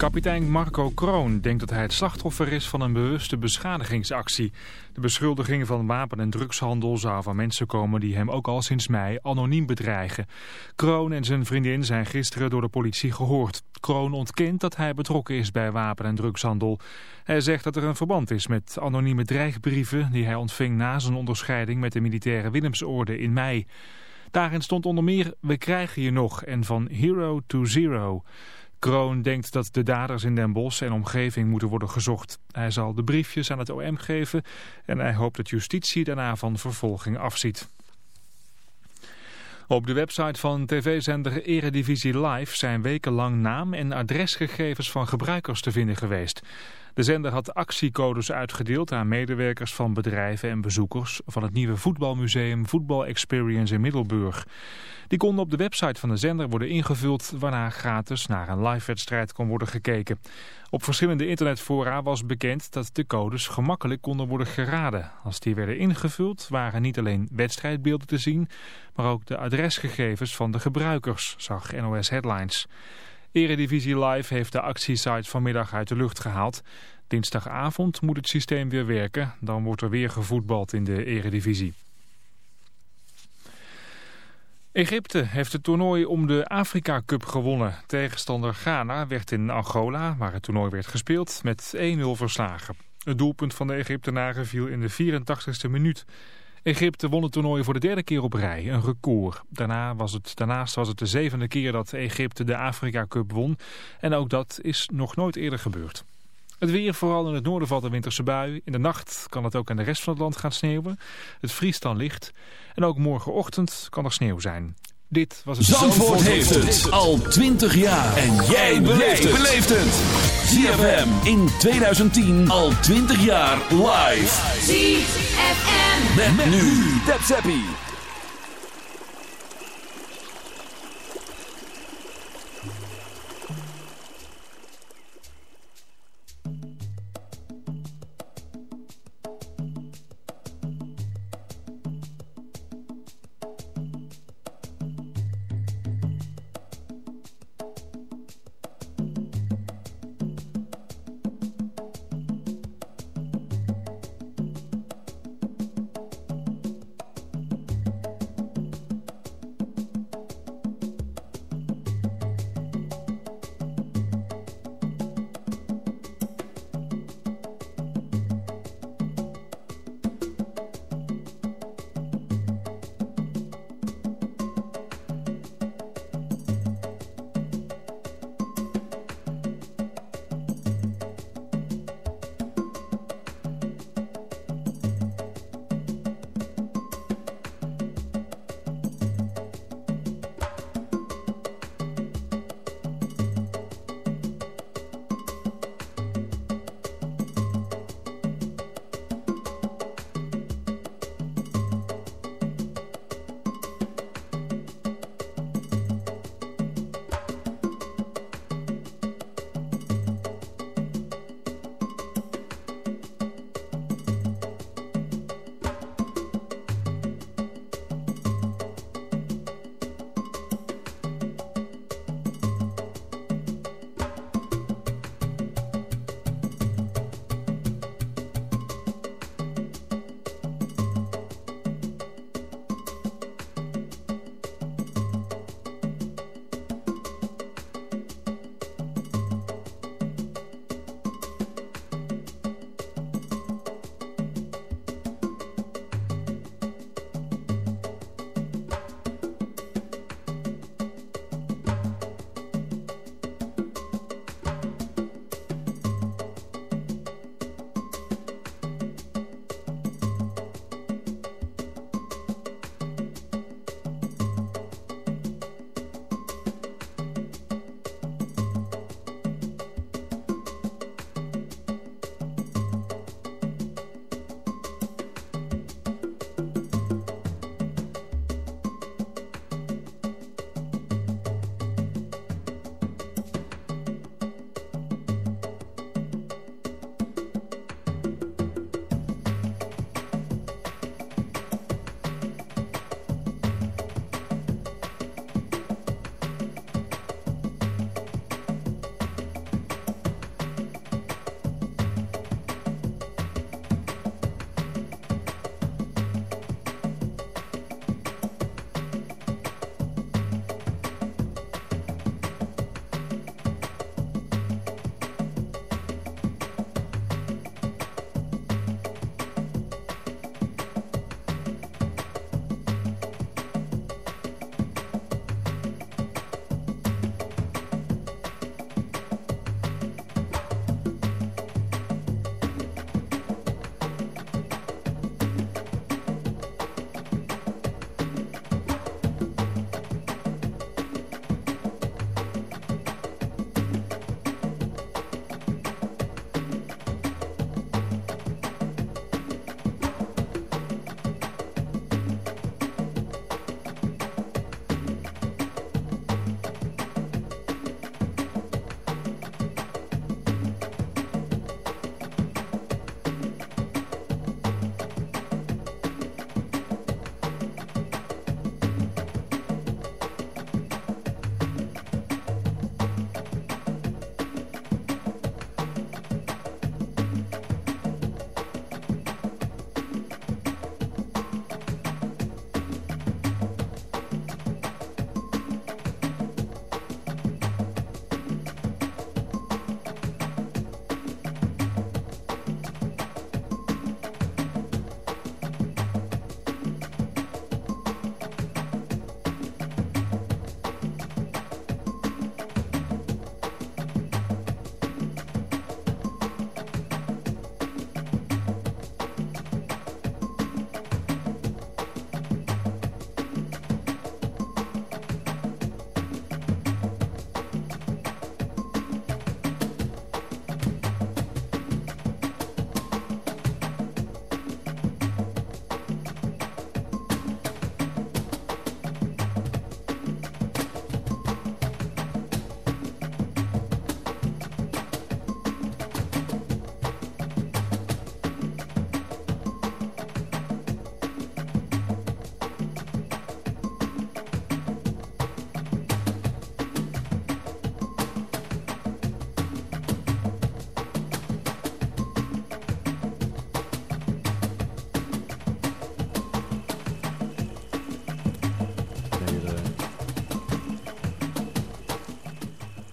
Kapitein Marco Kroon denkt dat hij het slachtoffer is van een bewuste beschadigingsactie. De beschuldiging van wapen- en drugshandel zou van mensen komen die hem ook al sinds mei anoniem bedreigen. Kroon en zijn vriendin zijn gisteren door de politie gehoord. Kroon ontkent dat hij betrokken is bij wapen- en drugshandel. Hij zegt dat er een verband is met anonieme dreigbrieven die hij ontving na zijn onderscheiding met de militaire Willemsorde in mei. Daarin stond onder meer We krijgen je nog en van Hero to Zero. Kroon denkt dat de daders in Den Bosch en omgeving moeten worden gezocht. Hij zal de briefjes aan het OM geven en hij hoopt dat justitie daarna van vervolging afziet. Op de website van tv-zender Eredivisie Live zijn wekenlang naam- en adresgegevens van gebruikers te vinden geweest. De zender had actiecodes uitgedeeld aan medewerkers van bedrijven en bezoekers van het nieuwe voetbalmuseum Voetbal Experience in Middelburg. Die konden op de website van de zender worden ingevuld waarna gratis naar een live wedstrijd kon worden gekeken. Op verschillende internetfora was bekend dat de codes gemakkelijk konden worden geraden. Als die werden ingevuld waren niet alleen wedstrijdbeelden te zien, maar ook de adresgegevens van de gebruikers, zag NOS Headlines. Eredivisie Live heeft de actiesite vanmiddag uit de lucht gehaald. Dinsdagavond moet het systeem weer werken. Dan wordt er weer gevoetbald in de Eredivisie. Egypte heeft het toernooi om de Afrika Cup gewonnen. Tegenstander Ghana werd in Angola, waar het toernooi werd gespeeld, met 1-0 verslagen. Het doelpunt van de Egyptenaren viel in de 84ste minuut. Egypte won het toernooi voor de derde keer op rij, een record. Daarna was het, daarnaast was het de zevende keer dat Egypte de Afrika Cup won. En ook dat is nog nooit eerder gebeurd. Het weer, vooral in het noorden valt een winterse bui. In de nacht kan het ook in de rest van het land gaan sneeuwen. Het vriest dan licht. En ook morgenochtend kan er sneeuw zijn. Dit was het... Zandvoort heeft het al 20 jaar. En jij beleeft het. ZFM in 2010 al 20 jaar live. ZFM. Met, nu. Tap Zappie.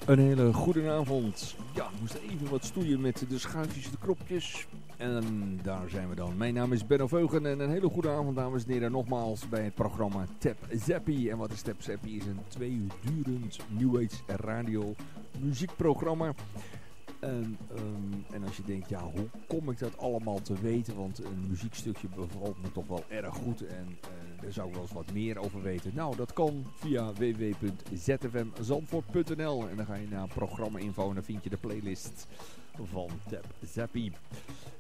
Een hele goede avond. Ja, we moesten even wat stoeien met de schuifjes, de kropjes. En daar zijn we dan. Mijn naam is Benno Veugen en een hele goede avond dames en heren nogmaals bij het programma Tap Zappie. En wat is Tap Zappie? is een twee uur durend New Age radio muziekprogramma. En, um, en, als je denkt, ja, hoe kom ik dat allemaal te weten? Want een muziekstukje bevalt me toch wel erg goed en uh, daar zou ik wel eens wat meer over weten. Nou, dat kan via www.zfmzandvoort.nl en dan ga je naar programma info en dan vind je de playlist van Tap Zappie.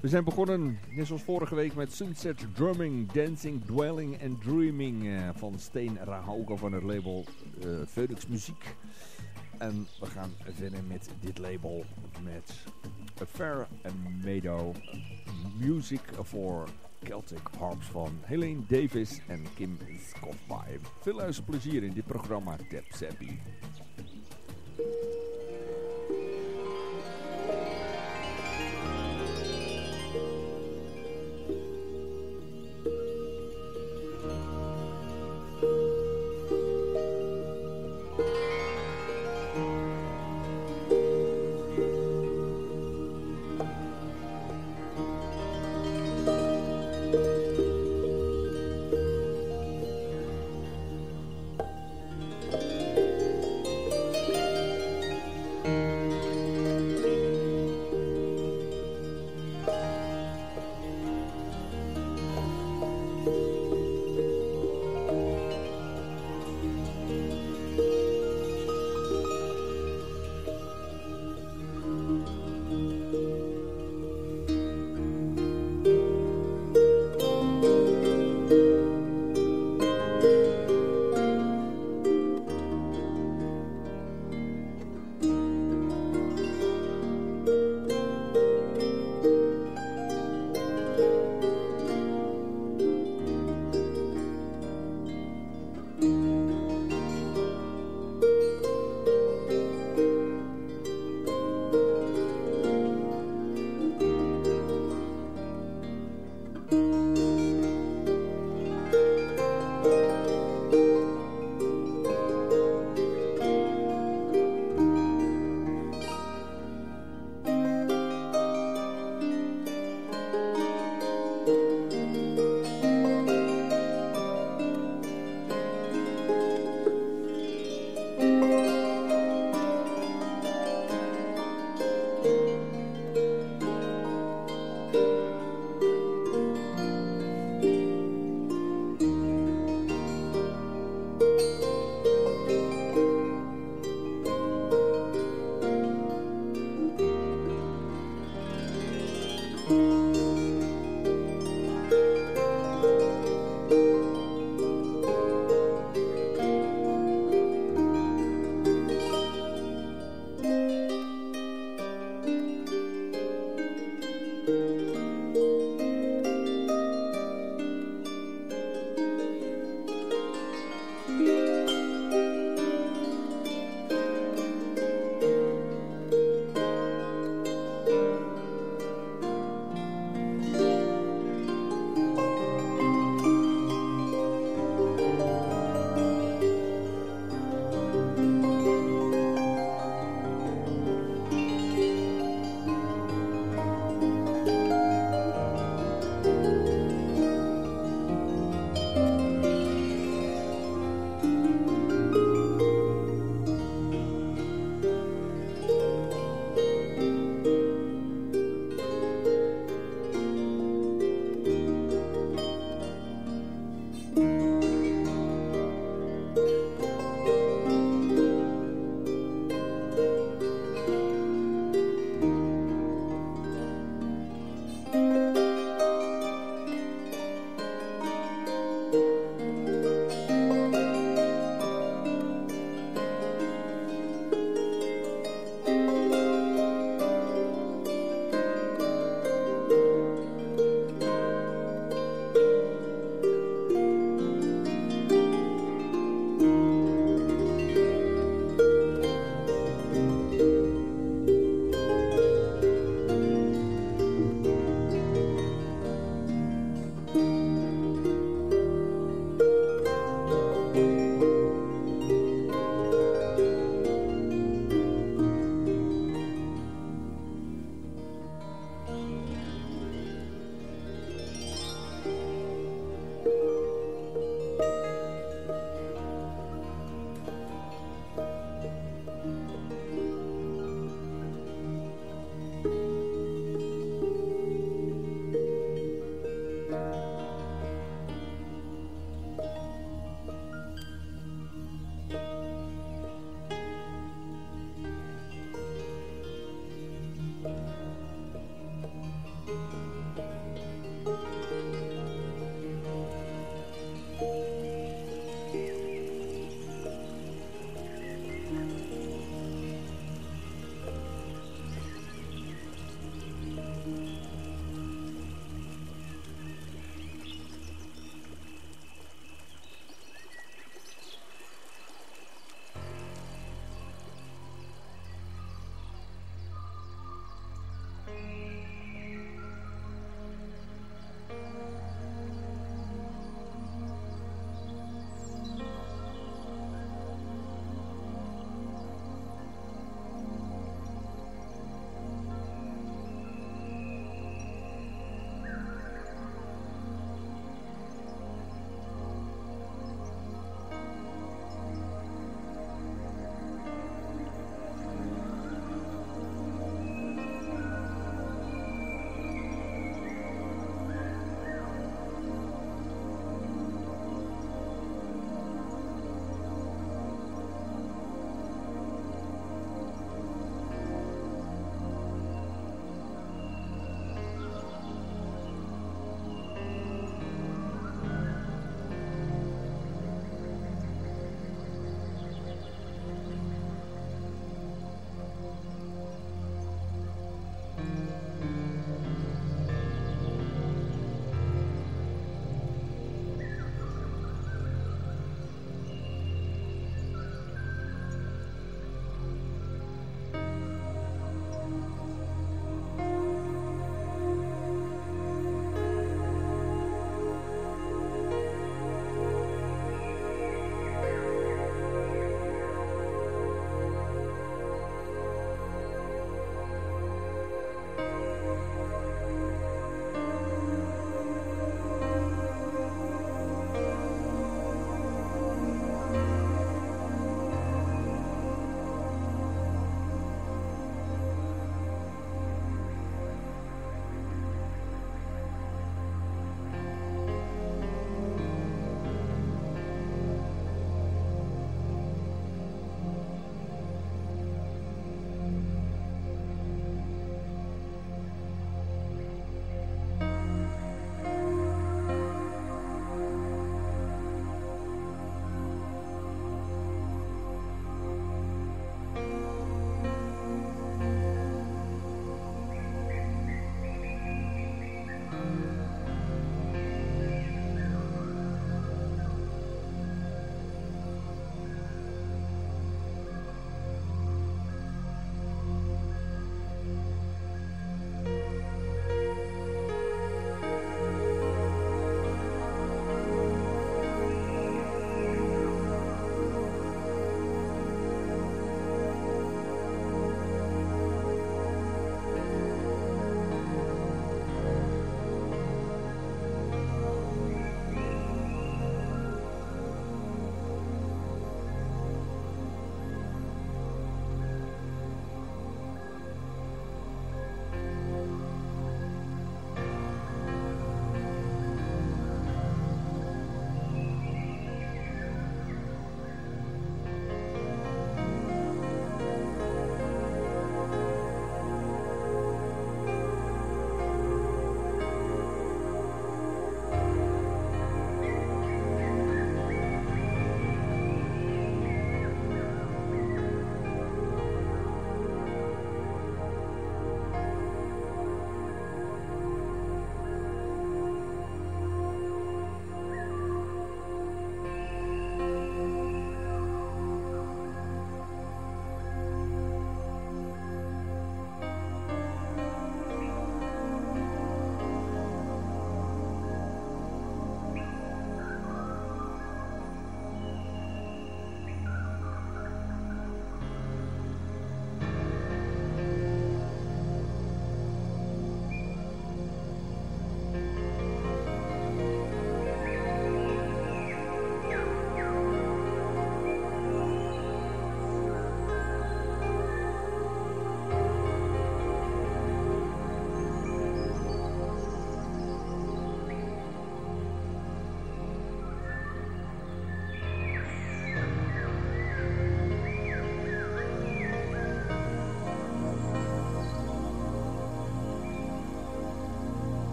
We zijn begonnen, net zoals vorige week, met Sunset Drumming, Dancing, Dwelling and Dreaming uh, van Steen Rahauga van het label uh, Phoenix Muziek. En we gaan verder met dit label met A Fair and Meadow Music for Celtic Harps van Helene Davis en Kim Scottby. Veel luisterplezier in dit programma Tap Seppi.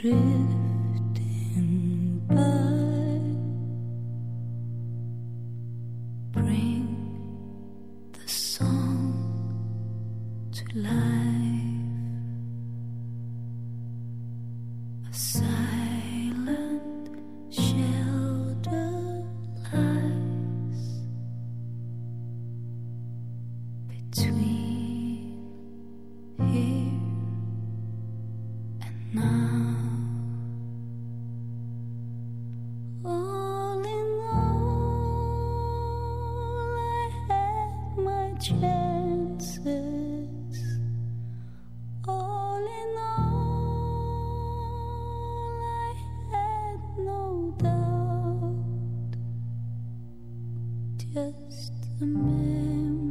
drift just a memory.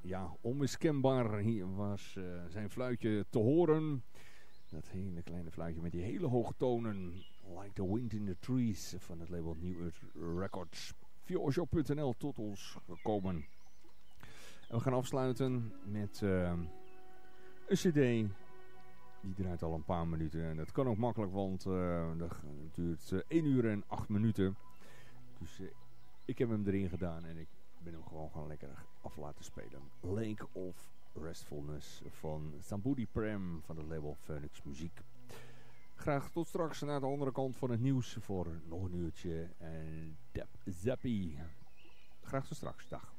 Ja, onmiskenbaar hier was uh, zijn fluitje te horen. Dat hele kleine fluitje met die hele hoge tonen. Like the wind in the trees van het label New Earth Records. Via oshop.nl tot ons gekomen. En we gaan afsluiten met uh, een cd. Die draait al een paar minuten. En dat kan ook makkelijk, want uh, dat duurt 1 uur en 8 minuten. Dus ik heb hem erin gedaan en ik ben hem gewoon gaan lekker af laten spelen. Lake of Restfulness van Sambudi Prem van het label Phoenix Muziek. Graag tot straks naar de andere kant van het nieuws voor nog een uurtje. En Deb Zappie. Graag tot straks. Dag.